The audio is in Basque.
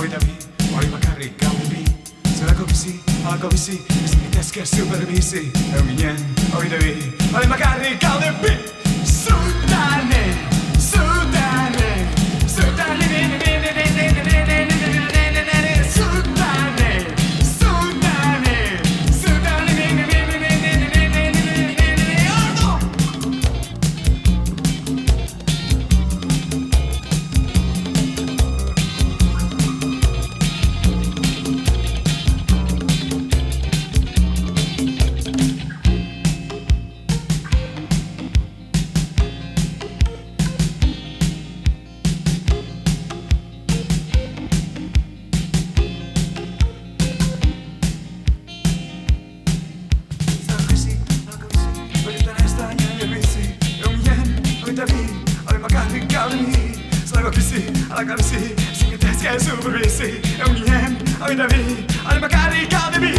Oida mi, hori bakarrik gau bi. Zerako bizi, alako bizi Ez mitezke supermisi Eu ginen, oida mi, hori bakarrik Sagopisi, alagabisi, singeteski, subisi, eu me am, ai davi, ai makari, kademi,